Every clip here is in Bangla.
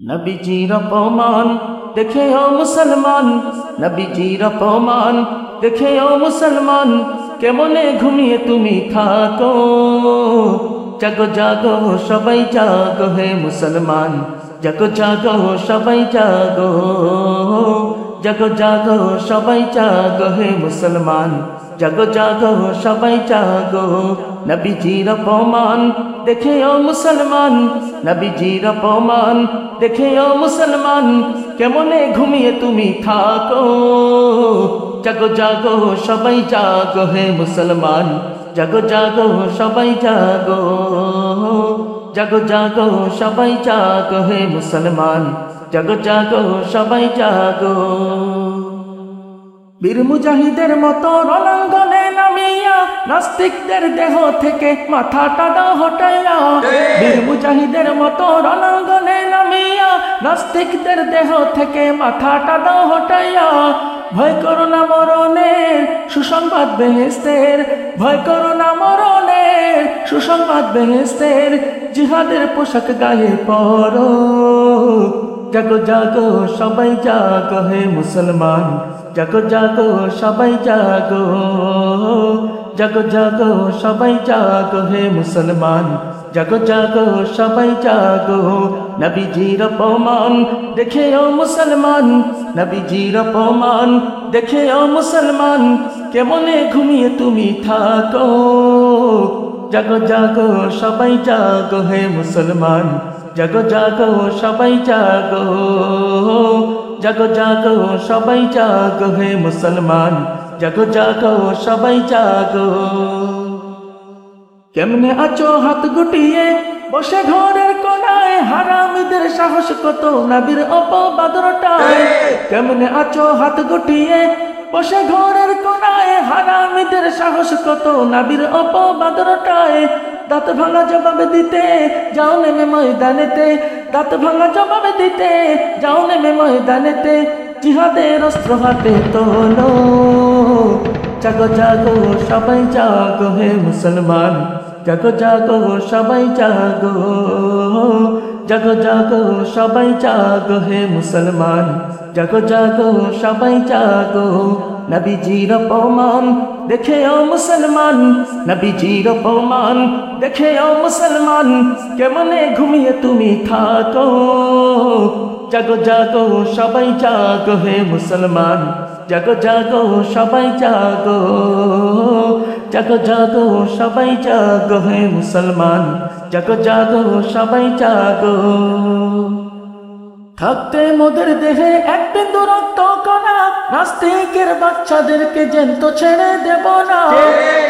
নবীজির অপমান, দেখে ও মুসলমান। নবীজির অপমান, দেখে ও মুসলমান, কেমনে ঘুমিয়ে তুমি থাকো? জাগো জাগো, সবাই জাগো হে মুসলমান। জাগো জাগো, সবাই জাগো। জাগো জাগো, সবাই জাগো হে মুসলমান। জাগো জাগো, সবাই জাগো, নবীজির অপমান দেখে ও মুসলমান। নবীজির অপমান দেখে ও মুসলমান, কেমনে ঘুমিয়ে তুমি থাকো? জাগো জাগো, সবাই জাগো হে মুসলমান। জাগো জাগো, সবাই জাগো। জাগো জাগো সবাই জাগো হে মুসলমান। জাগো জাগো সবাই জাগো। বীর মুজাহিদের মতো রণাঙ্গনে নামিয়া নাস্তিকদের দেহ থেকে মাথাটা দাও হটাইয়া বীর মুজাহিদের মতো রণাঙ্গনে নামিয়া নাস্তিকদের দেহ থেকে মাথাটা দাও হটাইয়া ভয় করো না মরণের সুসংবাদ বেহেস্তের ভয় করো না মরণের সুসংবাদ বেহেস্তের জিহাদের পোশাক গায়ে পরো। জাগো জাগো, সবাই জাগো হে মুসলমান। জাগো জাগো, সবাই জাগো। জাগো জাগো, সবাই জাগো হে মুসলমান। জাগো জাগো, সবাই জাগো। নবীজির অপমান দেখে ও মুসলমান। নবীজির অপমান দেখে ও মুসলমান। কেমনে ঘুমিয়ে তুমি থাকো? জাগো জাগো সবাই জাগো হে মুসলমান। জাগো জাগো সবাই জাগো। জাগো জাগো সবাই জাগো হে মুসলমান। জাগো জাগো সবাই জাগো। কেমনে আছো হাত গুটিয়ে? বসে ঘরের কোনায় হারামিদের সাহস কত? নাবির অপবাদরটায়। কেমনে আছো হাত গুটিয়ে? বসে ঘরের কোনায় হারামিদের সাহস কত? নাবির অপবাদরটায় দাঁত ভাঙা জবাব দিতে যাও নেমে ময়দানেতে। দাঁত ভাঙা জবাব দিতে যাও নেমে ময়দানেতে। জিহাদের অস্ত্র হাতে তোলো। জাগো জাগো, সবাই জাগো হে মুসলমান। জাগো জাগো, সবাই জাগো। জাগো জাগো, সবাই জাগো হে মুসলমান। জাগো জাগো, সবাই জাগো, নবীজির অপমান দেখে ও মুসলমান। নবীজির অপমান দেখে ও মুসলমান, কেমনে ঘুমিয়ে তুমি থাকো? জাগো জাগো, সবাই জাগো হে মুসলমান। জাগো জাগো, সবাই জাগো। জাগো জাগো, সবাই জাগো হে মুসলমান। জাগো জাগো, সবাই জাগো। থাকতে মোদের দেহে এক বিন্দু রক্ত কণা নাস্তিকের বাচ্চাদেরকে জেন্ত ছেড়ে দেব না।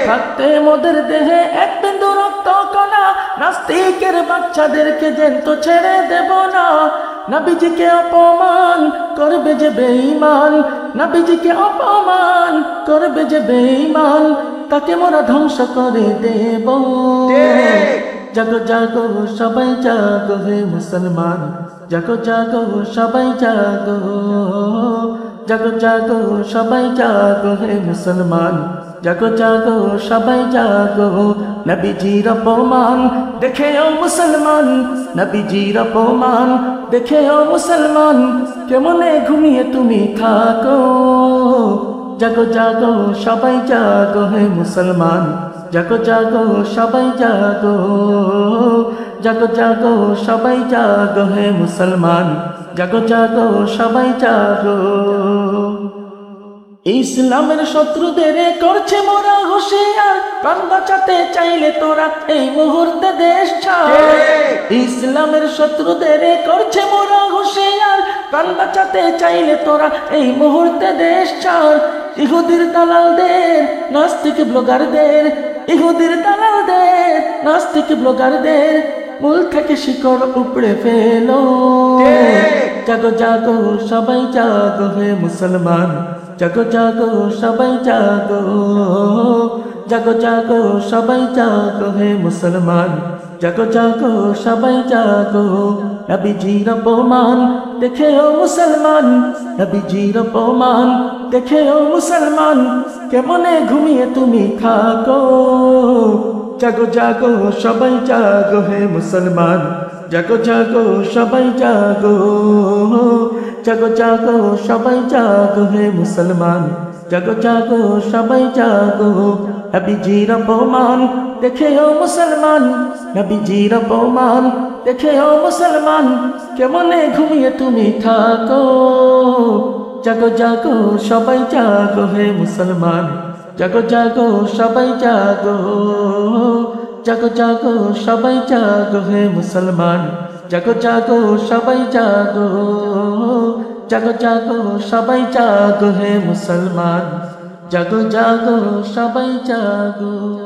থাকতে মোদের দেহে এক বিন্দু রক্ত কণা নাস্তিকের বাচ্চাদেরকে জেন্ত ছেড়ে দেব না। নবীজিকে অপমান করবে যে বেঈমান। নবীজিকে অপমান করবে যে বেঈমান তাকে মোরা ধ্বংস করে দেব। জাগো জাগো সবাই জাগো হে মুসলমান জাগো জাগো সবাই জাগো। জাগো জাগো, সবাই জাগো, হে মুসলমান। জাগো জাগো, সবাই জাগো, নবীজির অপমান। দেখে ও মুসলমান, নবীজির অপমান। দেখে ও মুসলমান, কেমনে ঘুমিয়ে তুমি থাকো? জাগো জাগো, সবাই জাগো, হে মুসলমান। জাগো জাগো, সবাই জাগো। জাগো জাগো সবাই জাগো হে মুসলমান। জাগো জাগো সবাই জাগো। ইসলামের শত্রুদের করছে মোরা হুশিয়ার। প্রাণ বাঁচাতে চাইলে তোরা এই মুহূর্তে দেশ ছাড়। ইসলামের শত্রুদের করছে মোরা হুশিয়ার। প্রাণ বাঁচাতে চাইলে তোরা এই মুহূর্তে দেশ ছাড়। ইহুদির দালালদের নাস্তিক ব্লগারদের ইহুদির দালালদের নাস্তিক ব্লগারদের মূল থেকে শিকড় উপড়ে ফেলো। জাগো জাগো সবাই জাগো হে মুসলমান। জাগো জাগো সবাই জাগো। জাগো জাগো সবাই জাগো হে মুসলমান। জাগো জাগো সবাই জাগো। নবীজির অপমান দেখে ও মুসলমান। নবীজির অপমান দেখে ও মুসলমান। কেমনে ঘুমিয়ে তুমি থাকো? জাগো জাগো, সবাই জাগো হে মুসলমান। জাগো জাগো, সবাই জাগো জাগো জাগো, সবাই জাগো হে মুসলমান। জাগো জাগো, সবাই জাগো। নবীজির অপমান, দেখে ও মুসলমান। নবীজির অপমান, দেখে ও মুসলমান। কেমনে ঘুমিয়ে তুমি থাকো? জাগো জাগো, সবাই জাগো হে মুসলমান। জাগো জাগো, সবাই জাগো। জাগো জাগো, সবাই জাগো হে মুসলমান। জাগো জাগো, সবাই জাগো। জাগো জাগো, সবাই জাগো হে মুসলমান। জাগো জাগো, সবাই জাগো।